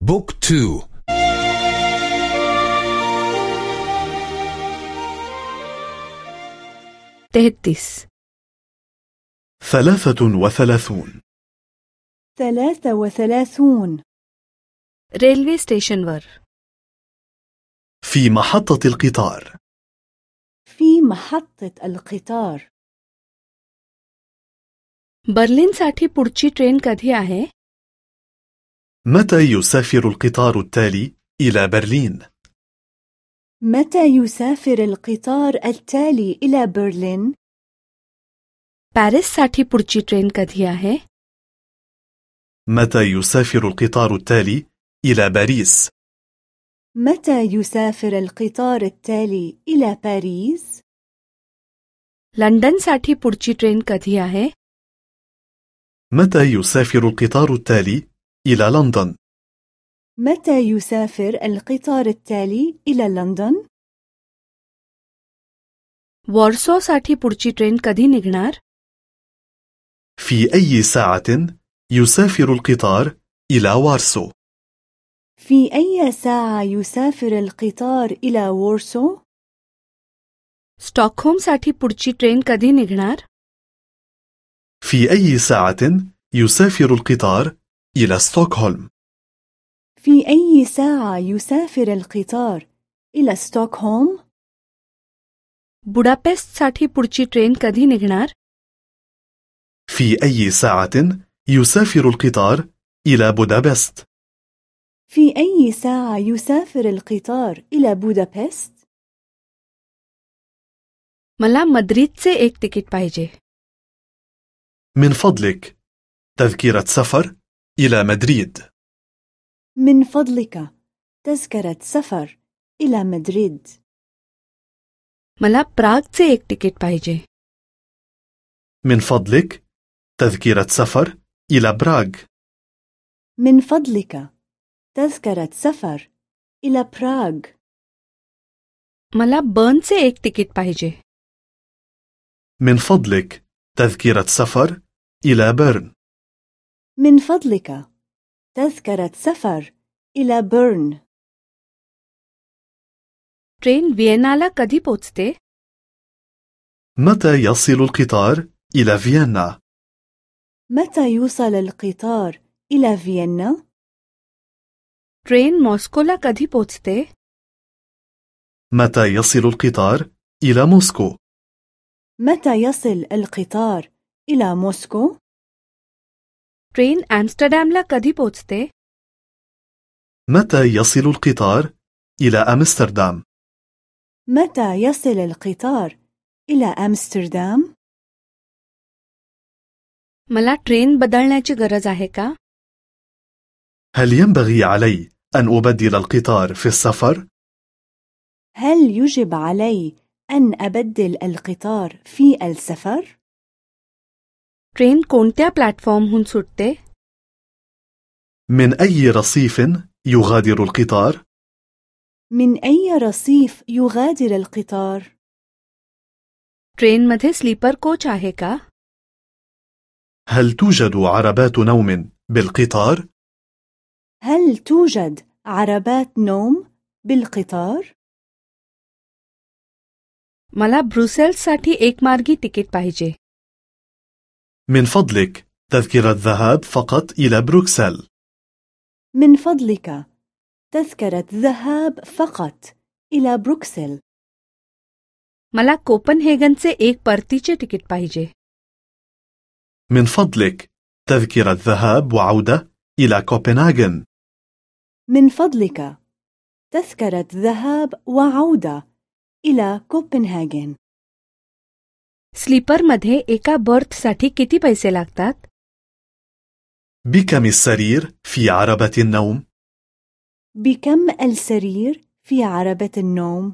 بوك تو تهتس ثلاثة وثلاثون ثلاثة وثلاثون रेल्वे स्टेशनवर في محطة القطار في محطة القطار बर्लिनसाठी पुढची ट्रेन कधी आहे متى يسافر القطار التالي إلى برلين؟ متى يسافر القطار التالي إلى برلين؟ पॅरिससाठी पुढची ट्रेन कधी आहे متى يسافر القطار التالي إلى باريس؟ متى يسافر القطار التالي إلى باريس؟ लंडनसाठी पुढची ट्रेन कधी आहे متى يسافر القطار التالي إلى لندن؟ متى يسافر القطار التالي إلى لندن؟ वॉर्सोसाठी पुढची ट्रेन कधी निघणार في أي ساعة يسافر القطار إلى وارسو؟ في أي ساعة يسافر القطار إلى وورسو؟ स्टॉकहोमसाठी पुढची ट्रेन कधी निघणार في أي ساعة يسافر القطار إلى ستوكهولم؟ في أي ساعة يسافر القطار إلى ستوكهولم؟ बुडापेस्टसाठी पुढची ट्रेन कधी निघणार في أي ساعة يسافر القطار إلى بودابست؟ في أي ساعة يسافر القطار إلى بودابست؟ मला मद्रिदचे एक तिकीट पाहिजे من فضلك تذكرة سفر إلى مدريد من فضلك تذكرة سفر إلى مدريد मला प्रागचे एक तिकीट पाहिजे من فضلك تذكرة سفر إلى براغ من فضلك تذكرة سفر إلى براغ मला बर्नचे एक तिकीट पाहिजे من فضلك تذكرة سفر إلى بيرن من فضلك تذكرة سفر إلى بيرن ट्रेन व्हिएनाला कधी पोचते متى يصل القطار إلى فيينا؟ متى يوصل القطار إلى فيينا؟ ट्रेन मॉस्कोला कधी पोचते متى يصل القطار إلى موسكو؟ متى يصل القطار إلى موسكو؟ ट्रेन ॲम्स्टरडॅमला कधी पोचते متى يصل القطار إلى أمستردام؟ متى يصل القطار إلى أمستردام؟ मला ट्रेन बदलण्याची गरज आहे का هل ينبغي علي أن أبدل القطار في السفر؟ هل يجب علي أن أبدل القطار في السفر؟ ट्रेन कोणत्या प्लॅटफॉर्महून सुटते من أي رصيف يغادر القطار؟ من أي رصيف يغادر القطار؟ ट्रेनमध्ये स्लीपर कोच आहे का هل توجد عربات نوم بالقطار؟ هل توجد عربات نوم بالقطار؟ मला ब्रुसेल्ससाठी एक मार्गी तिकीट पाहिजे من فضلك تذكرة ذهاب فقط إلى بروكسل من فضلك تذكرة ذهاب فقط إلى بروكسل मला कोपनहेगनचे एक परतीचे तिकीट पाहिजे من فضلك تذكرة ذهاب وعودة إلى كوبنهاغن من فضلك تذكرة ذهاب وعودة إلى كوبنهاجن स्लीपरमध्ये एका बर्थसाठी किती पैसे लागतात بكم السرير في عربة النوم؟ بكم السرير في عربة النوم؟